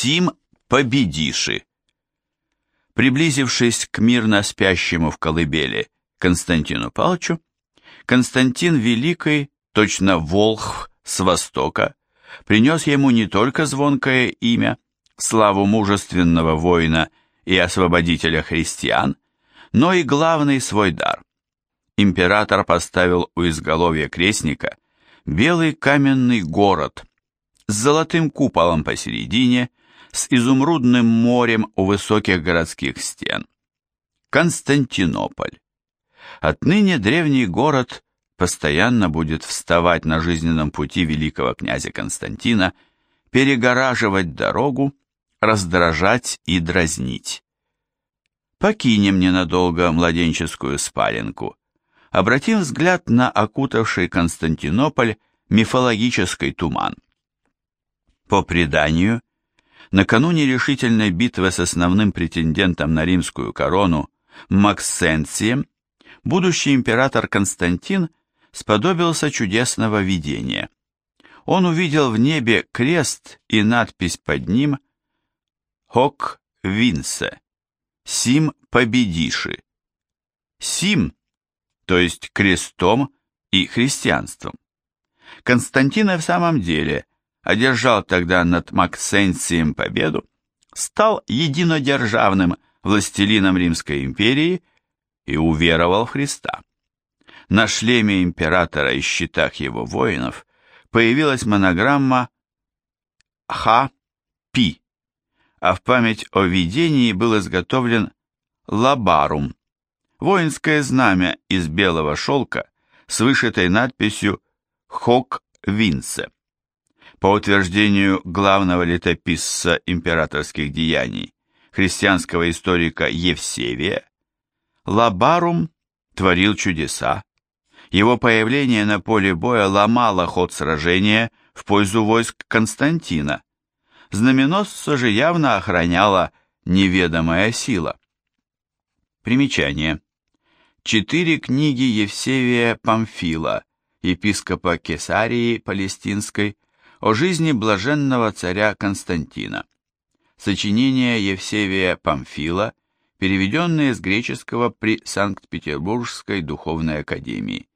Сим победиши. Приблизившись к мирно спящему в колыбели Константину Палчу, Константин Великий, точно волхв с востока, принес ему не только звонкое имя, славу мужественного воина и освободителя христиан, но и главный свой дар. Император поставил у изголовья крестника белый каменный город с золотым куполом посередине, с изумрудным морем у высоких городских стен. Константинополь. Отныне древний город постоянно будет вставать на жизненном пути великого князя Константина, перегораживать дорогу, раздражать и дразнить. Покинем ненадолго младенческую спаленку, обратим взгляд на окутавший Константинополь мифологический туман. По преданию, накануне решительной битвы с основным претендентом на римскую корону Максенцием, будущий император Константин сподобился чудесного видения. Он увидел в небе крест и надпись под ним «Хок Винсе» «Сим победиши». «Сим», то есть крестом и христианством. Константин в самом деле одержал тогда над Максенцием победу, стал единодержавным властелином Римской империи и уверовал в Христа. На шлеме императора и щитах его воинов появилась монограмма Х-Пи, а в память о видении был изготовлен лабарум, воинское знамя из белого шелка с вышитой надписью «Хок Винсе». По утверждению главного летописца императорских деяний, христианского историка Евсевия, Лабарум творил чудеса, его появление на поле боя ломало ход сражения в пользу войск Константина. Знаменосца же явно охраняла неведомая сила. Примечание. Четыре книги Евсевия Памфила, епископа Кесарии Палестинской, о жизни блаженного царя Константина. Сочинения Евсевия Памфила, переведенные с греческого при Санкт-Петербургской духовной академии.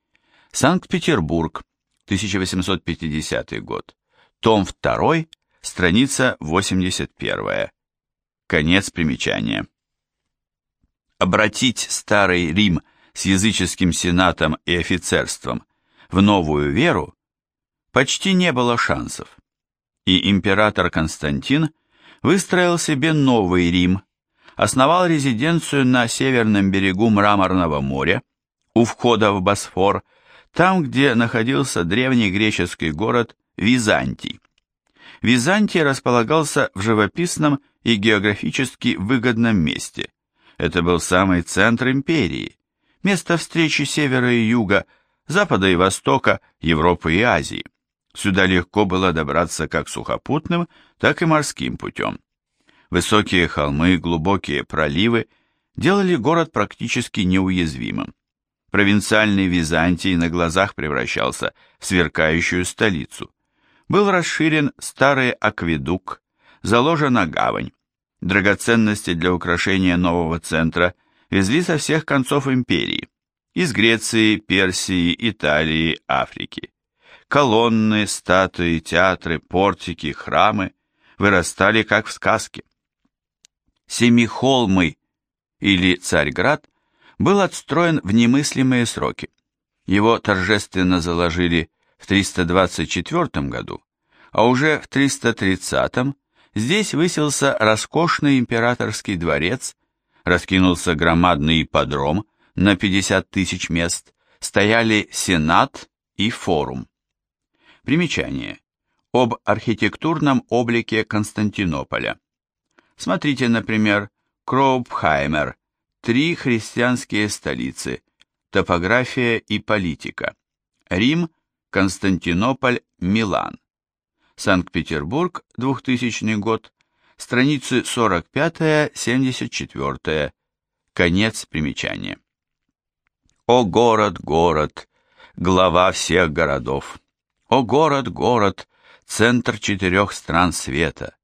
Санкт-Петербург, 1850 год. Том 2, страница 81. Конец примечания. Обратить старый Рим с языческим сенатом и офицерством в новую веру почти не было шансов. И император Константин выстроил себе новый Рим, основал резиденцию на северном берегу Мраморного моря, у входа в Босфор, там, где находился древний греческий город Византий. Византий располагался в живописном и географически выгодном месте. Это был самый центр империи, место встречи севера и юга, запада и востока, Европы и Азии. Сюда легко было добраться как сухопутным, так и морским путем. Высокие холмы, глубокие проливы делали город практически неуязвимым провинциальный Византий на глазах превращался в сверкающую столицу. Был расширен старый акведук, заложена гавань. Драгоценности для украшения нового центра везли со всех концов империи, из Греции, Персии, Италии, Африки. Колонны, статуи, театры, портики, храмы вырастали как в сказке. Семихолмы или Царьград был отстроен в немыслимые сроки. Его торжественно заложили в 324 году, а уже в 330 здесь высился роскошный императорский дворец, раскинулся громадный ипподром на 50 тысяч мест, стояли Сенат и форум. Примечание. Об архитектурном облике Константинополя. Смотрите, например, Кроупхаймер, Три христианские столицы. Топография и политика. Рим, Константинополь, Милан. Санкт-Петербург, 2000 год. Страницы 45-74. Конец примечания. О город, город, глава всех городов. О город, город, центр четырех стран света.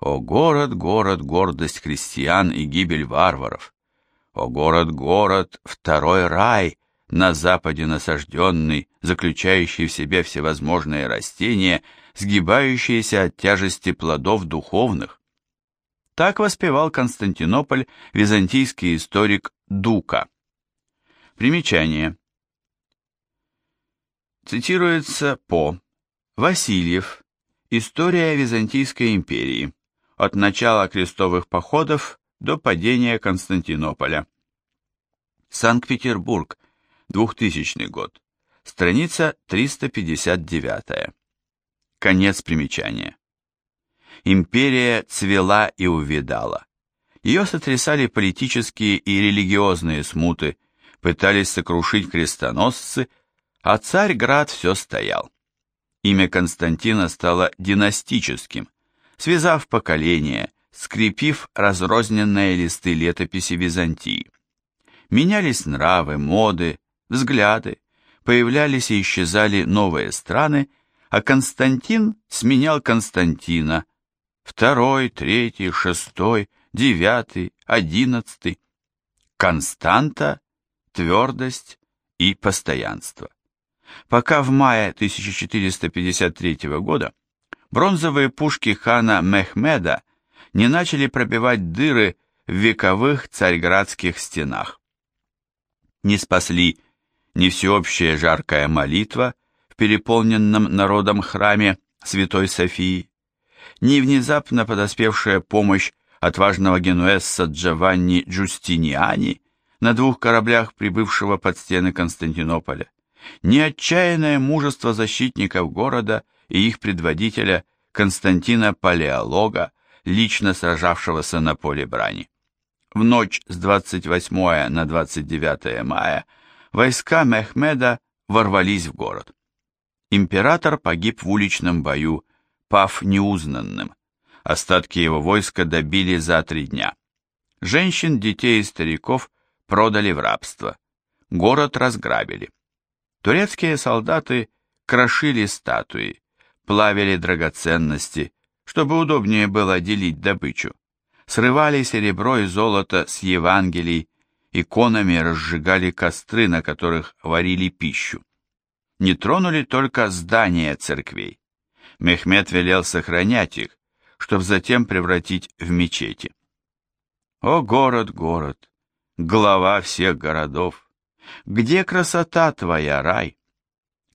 О город, город, гордость христиан и гибель варваров! О город, город, второй рай, на западе насажденный, заключающий в себе всевозможные растения, сгибающиеся от тяжести плодов духовных. Так воспевал Константинополь византийский историк Дука. Примечание. Цитируется по Васильев. История Византийской империи. От начала крестовых походов до падения Константинополя. Санкт-Петербург, 2000 год. Страница 359. Конец примечания. Империя цвела и увядала. Ее сотрясали политические и религиозные смуты, пытались сокрушить крестоносцы, а Царьград все стоял. Имя Константина стало династическим, связав поколения, скрепив разрозненные листы летописи Византии. Менялись нравы, моды, взгляды, появлялись и исчезали новые страны, а Константин сменял Константина, второй, третий, шестой, девятый, одиннадцатый. Константа, твердость и постоянство. Пока в мае 1453 года бронзовые пушки хана Мехмеда не начали пробивать дыры в вековых царьградских стенах. Не спасли ни всеобщая жаркая молитва в переполненном народом храме Святой Софии, ни внезапно подоспевшая помощь отважного генуэзца Джованни Джустиниани на двух кораблях, прибывшего под стены Константинополя, ни отчаянное мужество защитников города и их предводителя Константина Палеолога, лично сражавшегося на поле брани. В ночь с 28 на 29 мая войска Мехмеда ворвались в город. Император погиб в уличном бою, пав неузнанным. Остатки его войска добили за три дня. Женщин, детей и стариков продали в рабство. Город разграбили. Турецкие солдаты крошили статуи, плавили драгоценности, чтобы удобнее было делить добычу, срывали серебро и золото с Евангелий, иконами разжигали костры, на которых варили пищу. Не тронули только здания церквей. Мехмед велел сохранять их, чтобы затем превратить в мечети. О, город, город, глава всех городов! Где красота твоя, рай?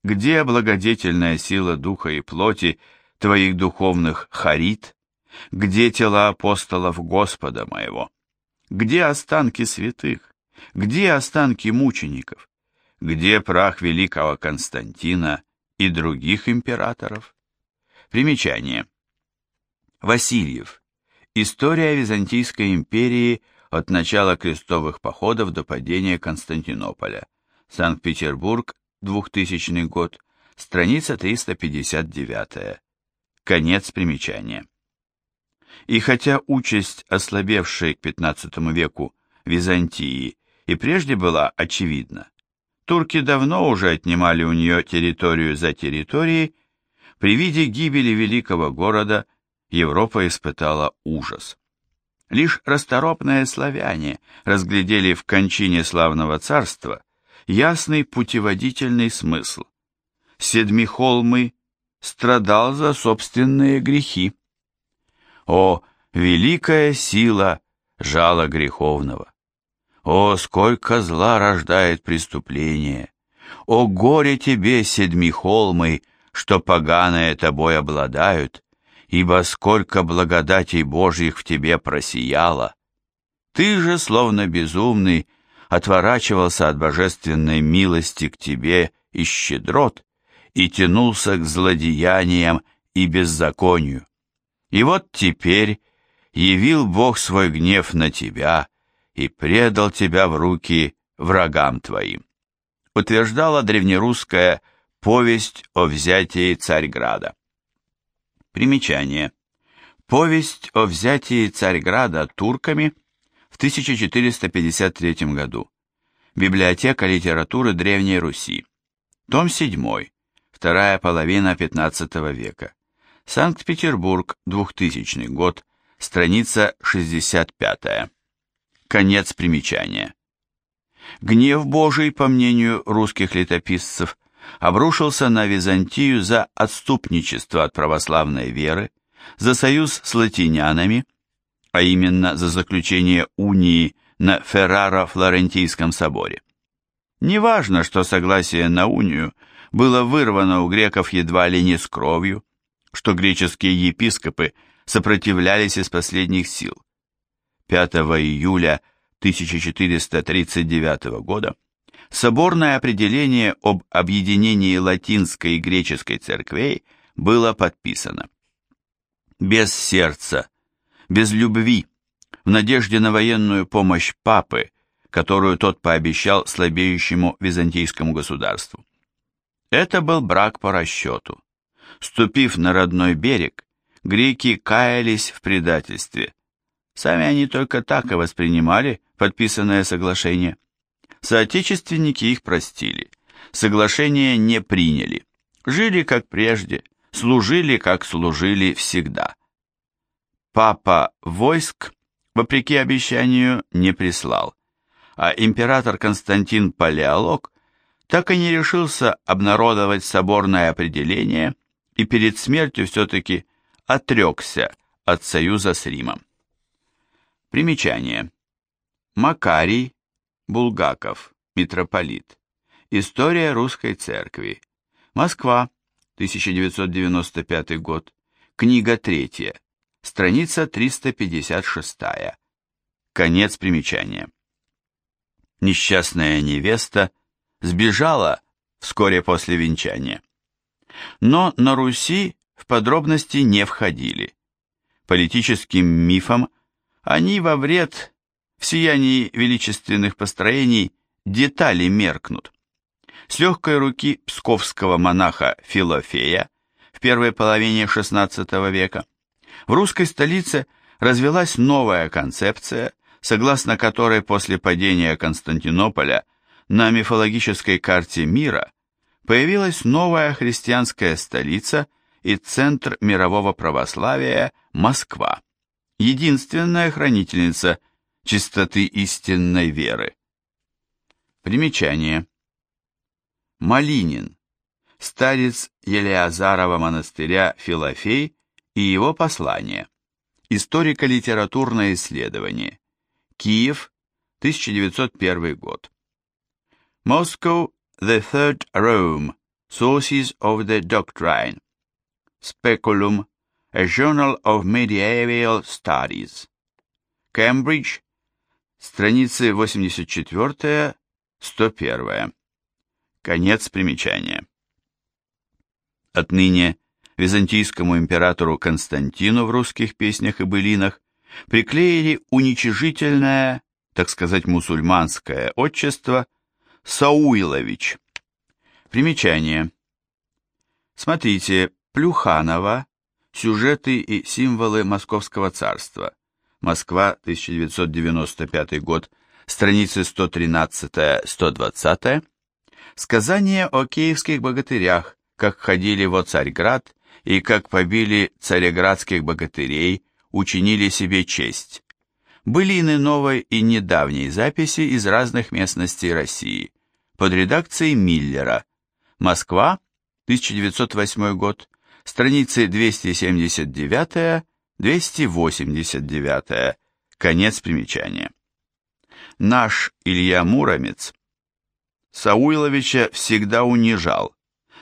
Где благодетельная сила духа и плоти твоих духовных харит? Где тела апостолов Господа моего? Где останки святых? Где останки мучеников? Где прах великого Константина и других императоров? Примечание. Васильев. История Византийской империи – от начала крестовых походов до падения Константинополя. Санкт-Петербург, 2000 год, страница 359. Конец примечания. И хотя участь ослабевшей к XV веку Византии и прежде была очевидна, турки давно уже отнимали у нее территорию за территорией, при виде гибели великого города Европа испытала ужас. Лишь расторопные славяне разглядели в кончине славного царства ясный путеводительный смысл. Седмихолмы страдал за собственные грехи. О, великая сила жала греховного! О, сколько зла рождает преступление! О, горе тебе, седмихолмы, что поганое тобой обладают, ибо сколько благодатей Божьих в тебе просияло. Ты же, словно безумный, отворачивался от божественной милости к тебе и щедрот, и тянулся к злодеяниям и беззаконию. И вот теперь явил Бог свой гнев на тебя и предал тебя в руки врагам твоим. Утверждала древнерусская повесть о взятии Царьграда. Примечание. Повесть о взятии Царьграда турками в 1453 году. Библиотека литературы Древней Руси. Том 7. Вторая половина XV века. Санкт-Петербург, 2000 год. страница 65. Конец примечания. Гнев Божий, по мнению русских летописцев, обрушился на Византию за отступничество от православной веры, за союз с латинянами, а именно за заключение унии на Ферраро-Флорентийском соборе. Неважно, что согласие на унию было вырвано у греков едва ли не с кровью, что греческие епископы сопротивлялись из последних сил. 5 июля 1439 года соборное определение об объединении латинской и греческой церквей было подписано. Без сердца, без любви, в надежде на военную помощь папы, которую тот пообещал слабеющему византийскому государству. Это был брак по расчету. Ступив на родной берег, греки каялись в предательстве. Сами они только так и воспринимали подписанное соглашение. Соотечественники их простили, соглашение не приняли, жили как прежде, служили как служили всегда. Папа войск, вопреки обещанию, не прислал, а император Константин Палеолог так и не решился обнародовать соборное определение и перед смертью все-таки отрекся от союза с Римом. Примечание. Макарий, Булгаков, митрополит. История русской церкви. Москва, 1995 год. Книга третья. Страница 356. Конец примечания. Несчастная невеста сбежала вскоре после венчания. Но на Руси в подробности не входили. Политическим мифам они во вред в сиянии величественных построений детали меркнут. С легкой руки псковского монаха Филофея в первой половине XVI века в русской столице развелась новая концепция, согласно которой после падения Константинополя на мифологической карте мира появилась новая христианская столица и центр мирового православия Москва, единственная хранительница чистоты истинной веры. Примечание. Малинин, старец Елеазарова монастыря Филофей и его послание. Историко-литературное исследование. Киев, 1901 год. Moscow, the Third Rome, Sources of the Doctrine. Speculum, a Journal of Medieval Studies. Cambridge, страницы 84-101. Конец примечания. Отныне византийскому императору Константину в русских песнях и былинах приклеили уничижительное, так сказать, мусульманское отчество Сауилович. Примечание. Смотрите, Плюханова, сюжеты и символы Московского царства. Москва, 1995 год, страницы 113-120. Сказание о киевских богатырях, как ходили во Царьград и как побили цареградских богатырей, учинили себе честь. Былины новой и недавней записи из разных местностей России. Под редакцией Миллера. Москва, 1908 год, страницы 279-289, конец примечания. Наш Илья Муромец Сауиловича всегда унижал,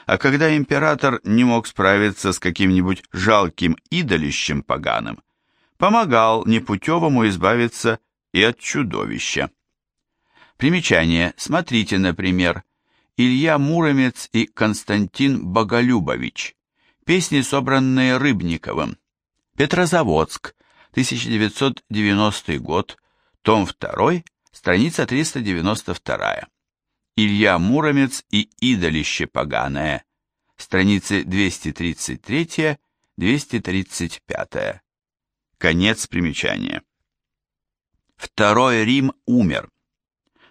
а когда император не мог справиться с каким-нибудь жалким идолищем поганым, помогал непутевому избавиться и от чудовища. Примечание. Смотрите, например, Илья Муромец и Константин Боголюбович. Песни, собранные Рыбниковым. Петрозаводск, 1990 год, том 2, страница 392. Илья Муромец и идолище поганое. Страницы 233-235. Конец примечания. Второй Рим умер.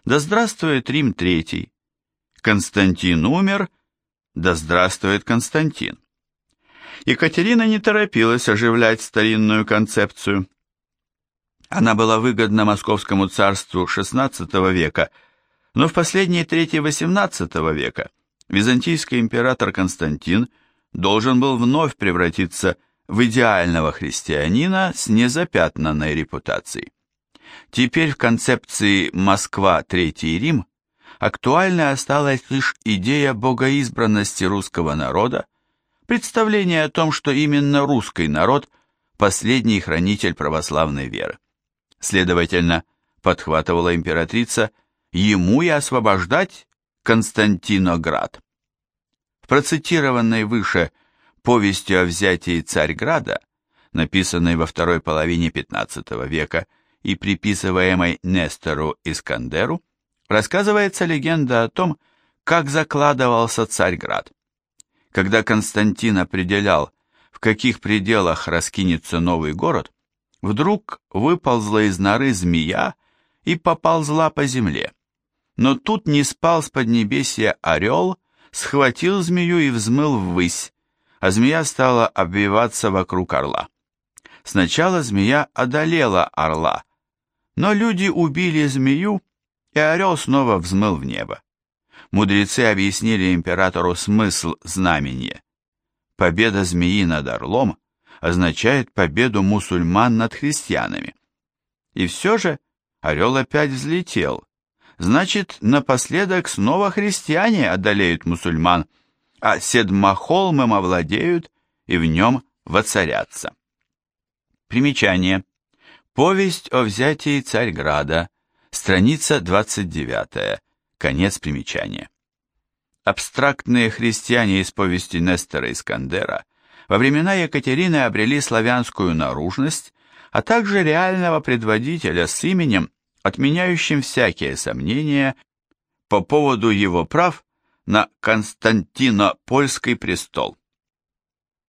Да здравствует Рим Третий. Константин умер, да здравствует Константин. Екатерина не торопилась оживлять старинную концепцию. Она была выгодна московскому царству XVI века, но в последние трети XVIII века византийский император Константин должен был вновь превратиться в идеального христианина с незапятнанной репутацией. Теперь в концепции «Москва, Третий Рим» актуальной осталась лишь идея богоизбранности русского народа, представление о том, что именно русский народ – последний хранитель православной веры. Следовательно, подхватывала императрица, ему и освобождать Константиноград. В процитированной выше повести о взятии Царьграда, написанной во второй половине XV века и приписываемой Нестору Искандеру, рассказывается легенда о том, как закладывался Царьград. Когда Константин определял, в каких пределах раскинется новый город, вдруг выползла из норы змея и поползла по земле. Но тут не спал с поднебесья орел, схватил змею и взмыл ввысь, а змея стала обвиваться вокруг орла. Сначала змея одолела орла, но люди убили змею, и орел снова взмыл в небо. Мудрецы объяснили императору смысл знамения. Победа змеи над орлом означает победу мусульман над христианами. И все же орел опять взлетел. Значит, напоследок снова христиане одолеют мусульман, а седмохолмом овладеют и в нем воцарятся. Примечание. Повесть о взятии Царьграда, страница 29, конец примечания. Абстрактные христиане из повести Нестора Искандера во времена Екатерины обрели славянскую наружность, а также реального предводителя с именем, отменяющим всякие сомнения по поводу его прав на Константинопольский престол.